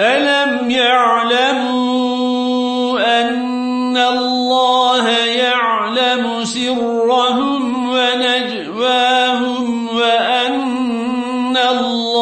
ألم يعلموا أن الله يعلم سرهم ونجواهم وأن الله